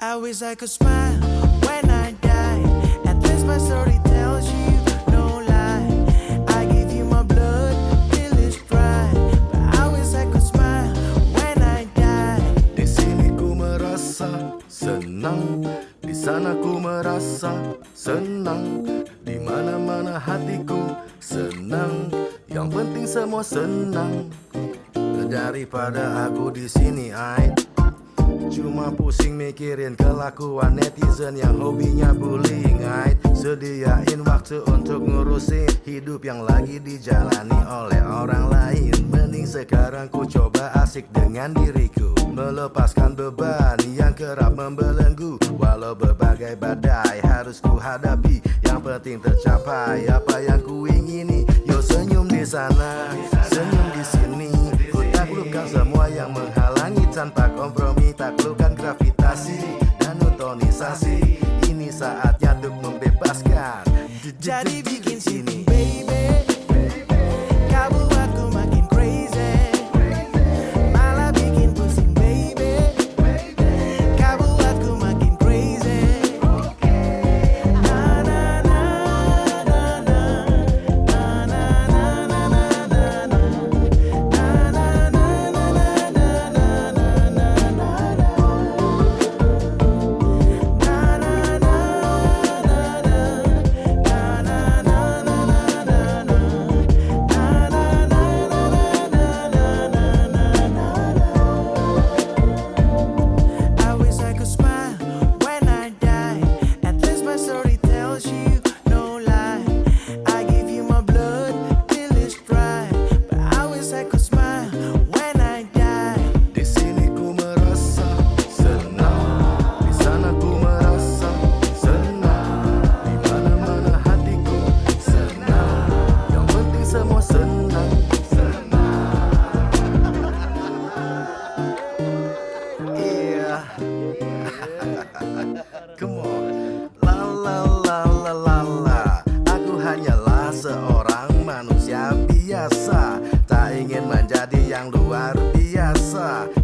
I wish I could smile when I die. At least my story tells you no lie. I give you my blood till it's dry. But I wish I could smile when I die. Di sini ku merasa senang, di sana ku merasa senang, di mana-mana hatiku senang. Yang penting semua senang. Daripada aku di sini, ai Cuma pusing mikirin kelakuan netizen yang hobinya bullying ai Sediain waktu untuk ngurusin hidup yang lagi dijalani oleh orang lain. Mending sekarang ku coba asik dengan diriku. Melepaskan beban yang kerap membelenggu. Walau berbagai badai harus ku hadapi. Yang penting tercapai apa yang ku ingini. Yo senyum di sana, otonisasi Ini saatnya untuk membebaskan Jadi bikin sini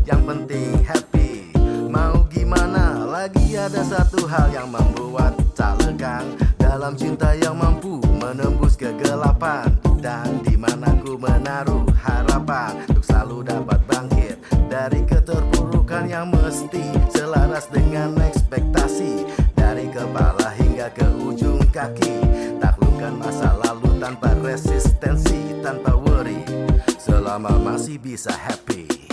Yang penting happy. Mau gimana? Lagi ada satu hal yang membuat tak lekang. Dalam cinta yang mampu menembus kegelapan. Dan di mana ku menaruh harapan untuk selalu dapat bangkit dari keterpurukan yang mesti selaras dengan ekspektasi. Dari kepala hingga ke ujung kaki. Taklukkan masa lalu tanpa resistensi tanpa worry. Selama masih bisa happy